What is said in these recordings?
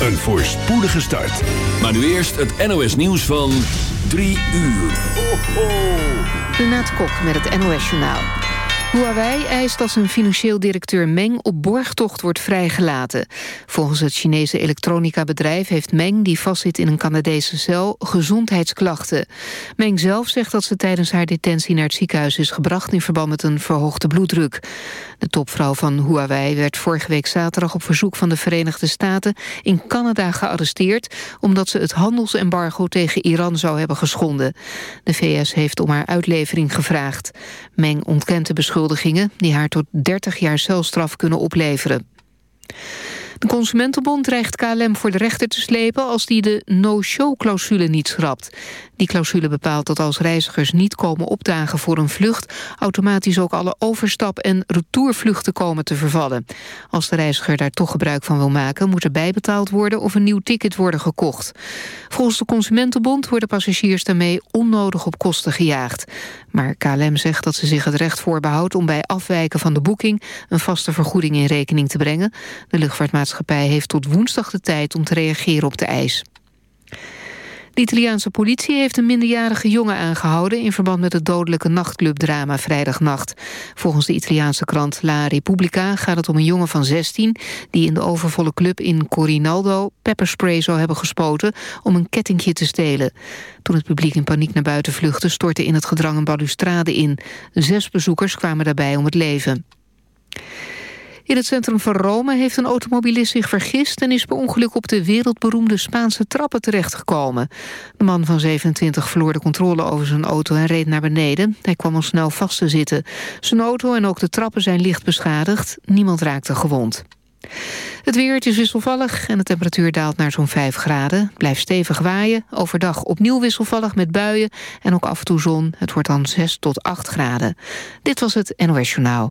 een voorspoedige start. Maar nu eerst het NOS nieuws van 3 uur. Ho, ho. Renate Kok met het NOS Journaal. Huawei eist dat zijn financieel directeur Meng op borgtocht wordt vrijgelaten. Volgens het Chinese elektronica-bedrijf heeft Meng, die vastzit in een Canadese cel, gezondheidsklachten. Meng zelf zegt dat ze tijdens haar detentie naar het ziekenhuis is gebracht in verband met een verhoogde bloeddruk. De topvrouw van Huawei werd vorige week zaterdag op verzoek van de Verenigde Staten in Canada gearresteerd omdat ze het handelsembargo tegen Iran zou hebben geschonden. De VS heeft om haar uitlevering gevraagd. Meng ontkent de beschuldiging die haar tot 30 jaar celstraf kunnen opleveren. De Consumentenbond dreigt KLM voor de rechter te slepen... als die de no-show-clausule niet schrapt. Die clausule bepaalt dat als reizigers niet komen opdagen voor een vlucht... automatisch ook alle overstap- en retourvluchten komen te vervallen. Als de reiziger daar toch gebruik van wil maken... moet er bijbetaald worden of een nieuw ticket worden gekocht. Volgens de Consumentenbond worden passagiers daarmee onnodig op kosten gejaagd. Maar KLM zegt dat ze zich het recht voorbehoudt... om bij afwijken van de boeking een vaste vergoeding in rekening te brengen. De luchtvaartmaatschappij heeft tot woensdag de tijd om te reageren op de eis. De Italiaanse politie heeft een minderjarige jongen aangehouden... in verband met het dodelijke nachtclubdrama vrijdagnacht. Volgens de Italiaanse krant La Repubblica gaat het om een jongen van 16... die in de overvolle club in Corinaldo pepperspray zou hebben gespoten... om een kettingje te stelen. Toen het publiek in paniek naar buiten vluchtte... stortte in het gedrang een balustrade in. Zes bezoekers kwamen daarbij om het leven. In het centrum van Rome heeft een automobilist zich vergist... en is per ongeluk op de wereldberoemde Spaanse trappen terechtgekomen. De man van 27 verloor de controle over zijn auto en reed naar beneden. Hij kwam al snel vast te zitten. Zijn auto en ook de trappen zijn licht beschadigd. Niemand raakte gewond. Het weer is wisselvallig en de temperatuur daalt naar zo'n 5 graden. Blijft stevig waaien, overdag opnieuw wisselvallig met buien... en ook af en toe zon. Het wordt dan 6 tot 8 graden. Dit was het NOS Journaal.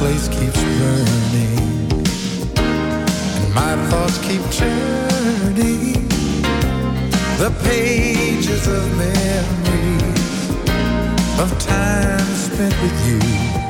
Fireplace keeps burning, and my thoughts keep turning. The pages of memories of time spent with you.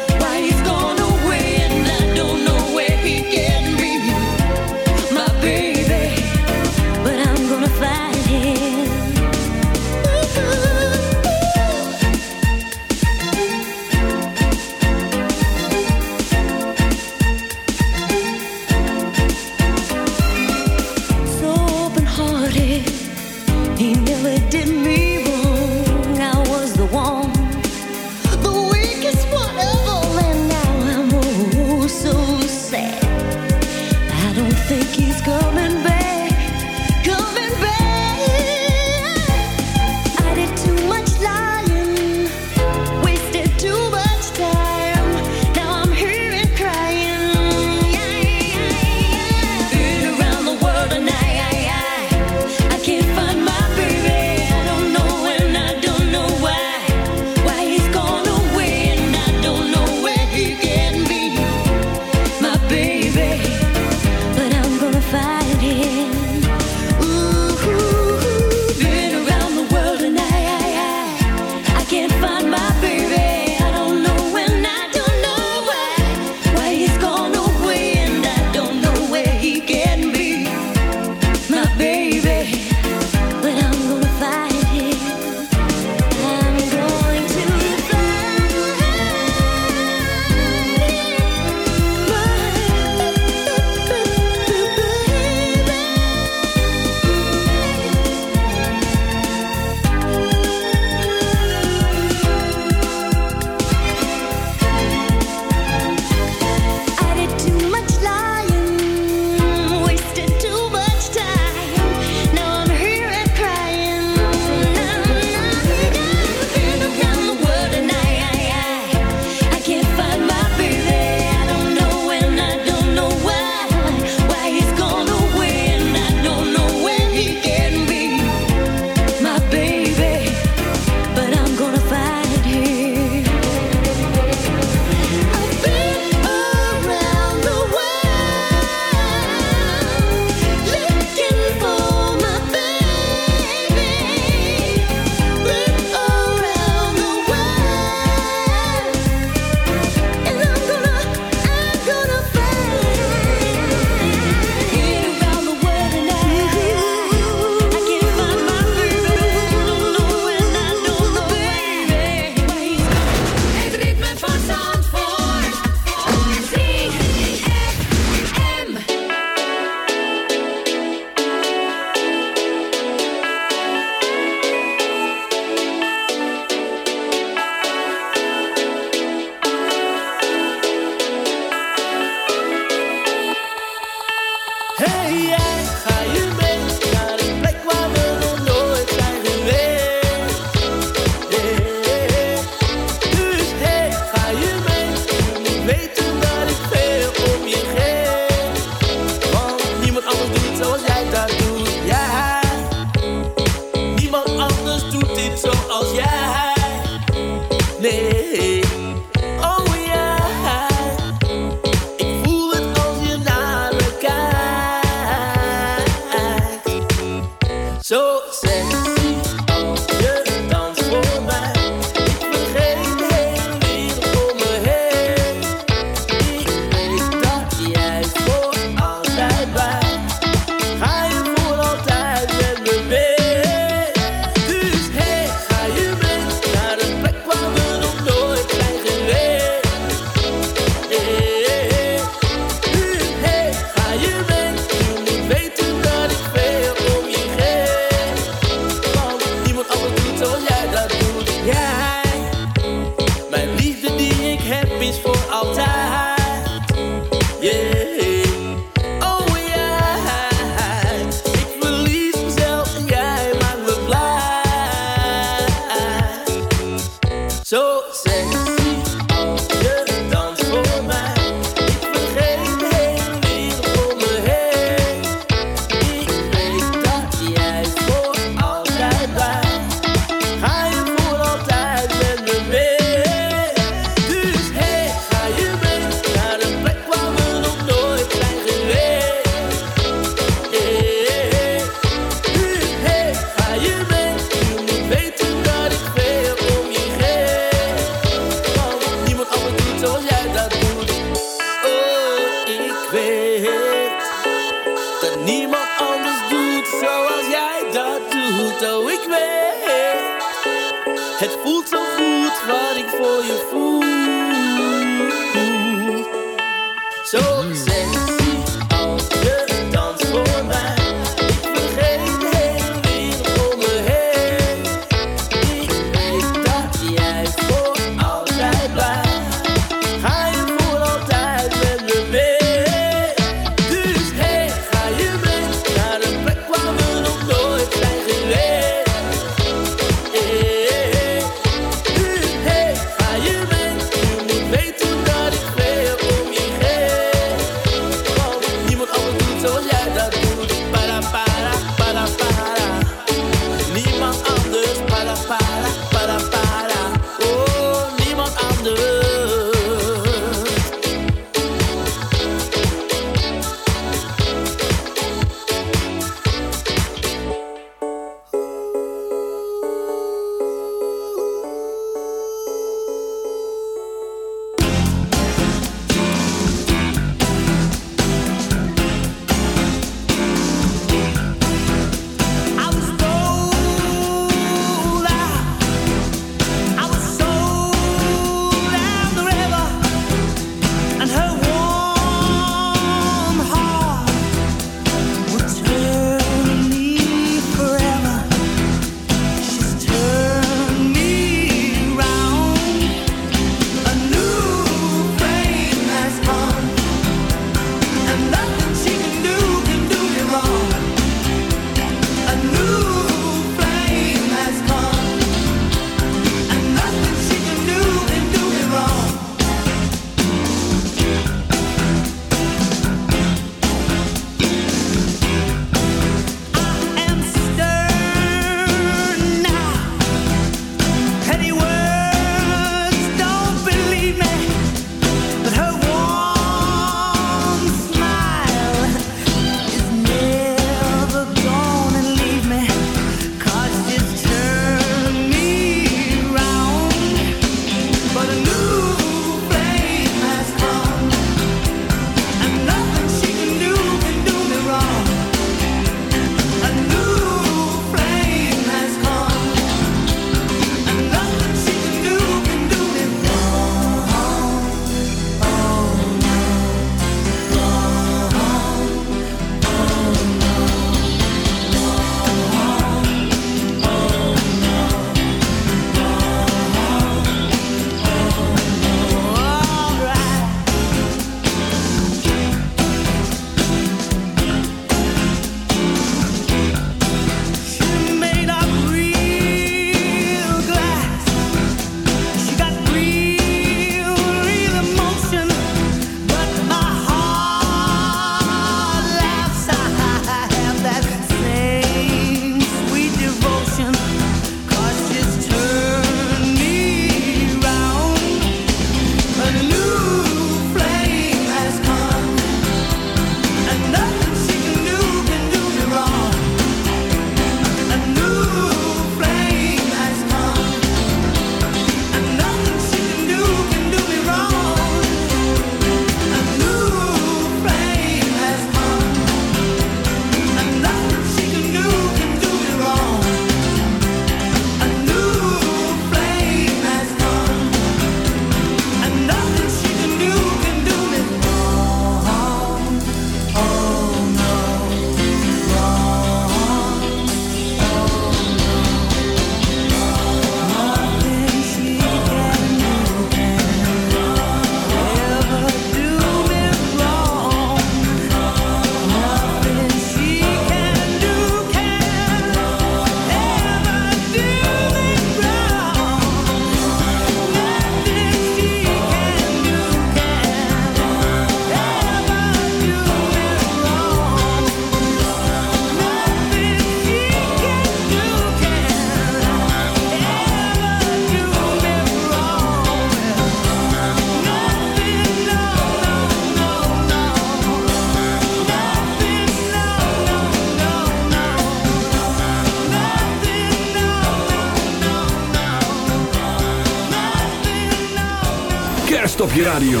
radio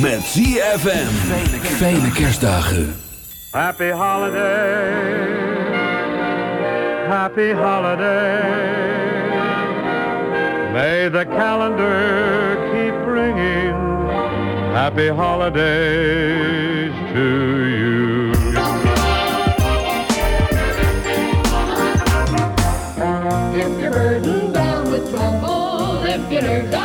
met ZFM. Fijne kerstdagen. Happy holiday. Happy holidays. May the calendar keep bringing happy holidays to you. If you're burdened down with trouble, if you're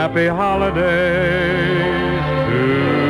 Happy holidays to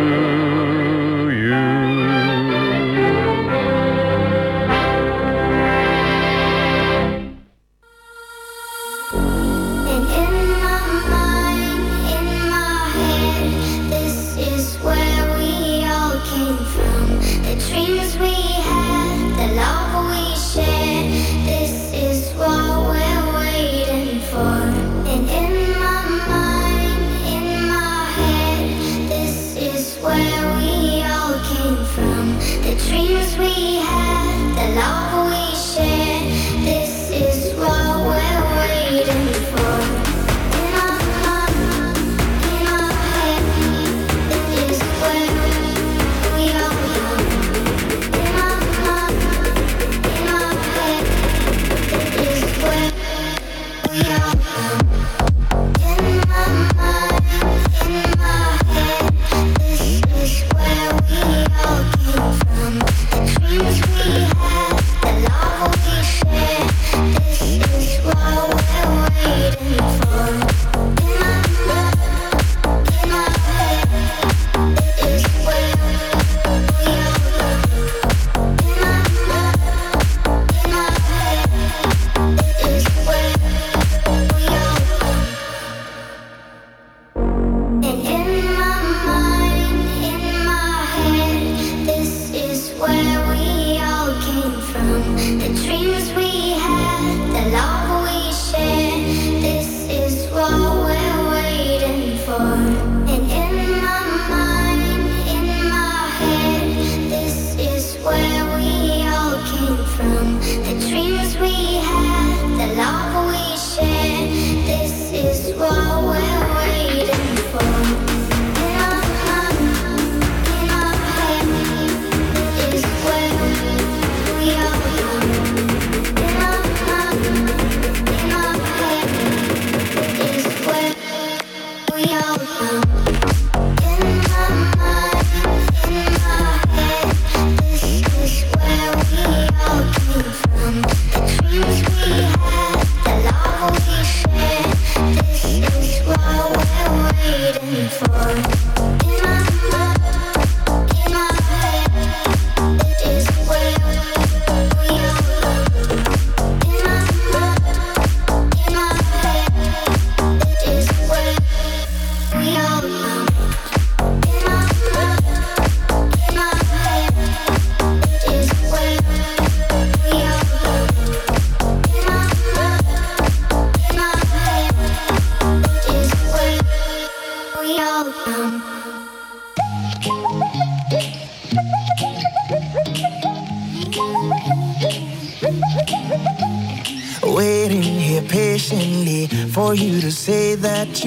dreams we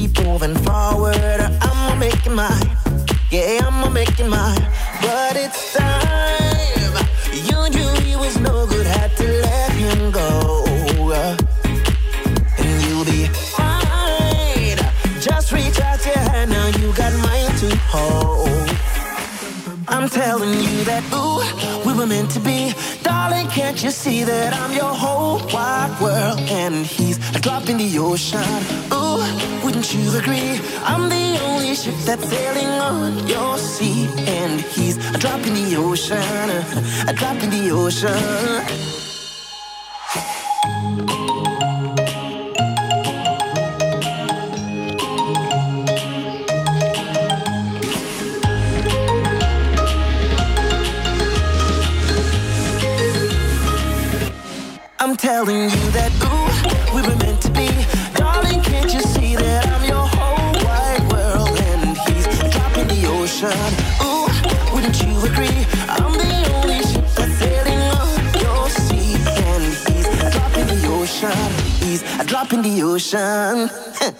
keep moving forward. I'ma make it mine. Yeah, I'ma make it mine. But it's time. You knew he was no good. Had to let him go. And you'll be fine. Just reach out your hand. Now you got mine to hold. I'm telling you that, ooh, we were meant to be. Darling, can't you see that I'm your whole wide world? And he's a drop in the ocean. Ooh, wouldn't you agree? I'm the only ship that's sailing on your sea. And he's a drop in the ocean. A drop in the ocean. I'm telling you that, ooh, we were ocean. Ooh, wouldn't you agree? I'm the only ship that's sailing on your sea. And he's a drop in the ocean. He's a drop in the ocean.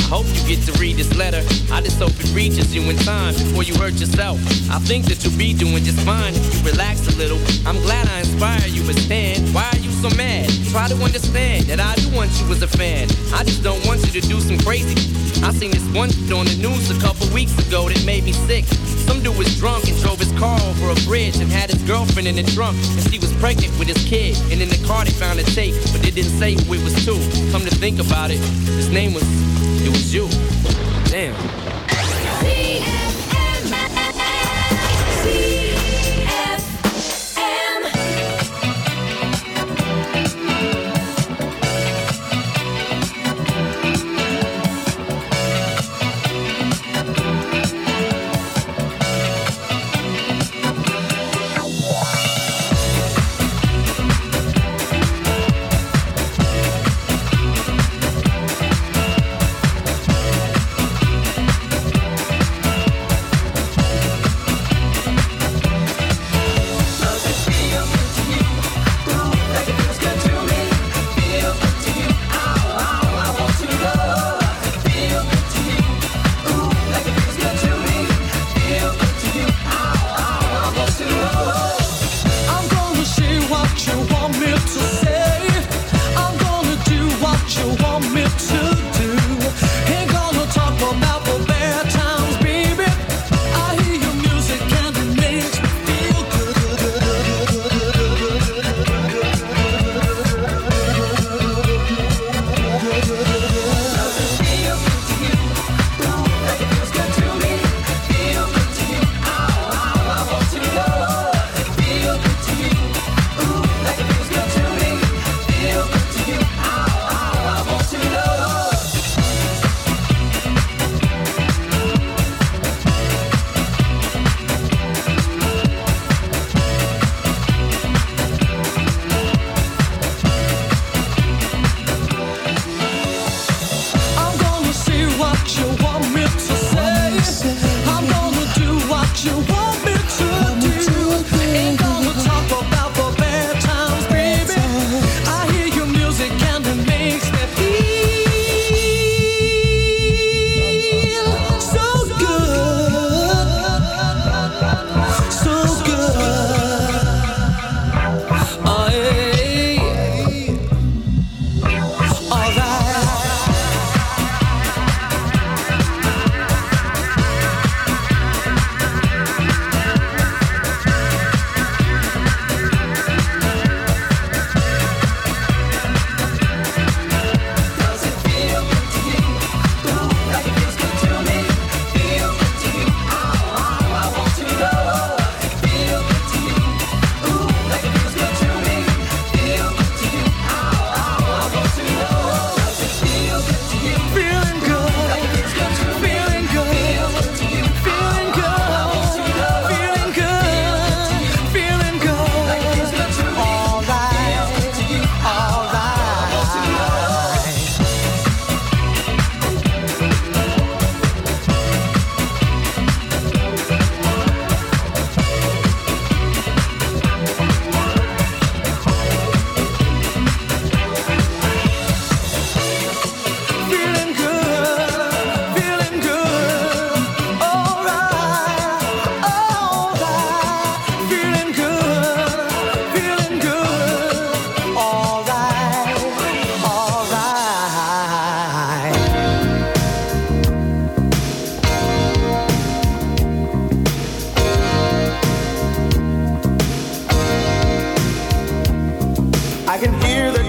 Hope you get to read this letter. I just hope it reaches you in time before you hurt yourself. I think that you'll be doing just fine if you relax a little. I'm glad I inspire you, but Stan, why are you so mad? Try to understand that I do want you as a fan. I just don't want you to do some crazy. I seen this one on the news a couple weeks ago that made me sick. Some dude was drunk and drove his car over a bridge and had his girlfriend in the trunk. And she was pregnant with his kid. And in the car they found a tape, but they didn't say who it was to. Come to think about it, his name was, it was you. Damn.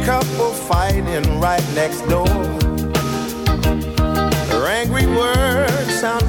couple fighting right next door. Their angry words sound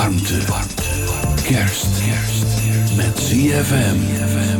warmte, warmte. kerst, kerst. met ZFM.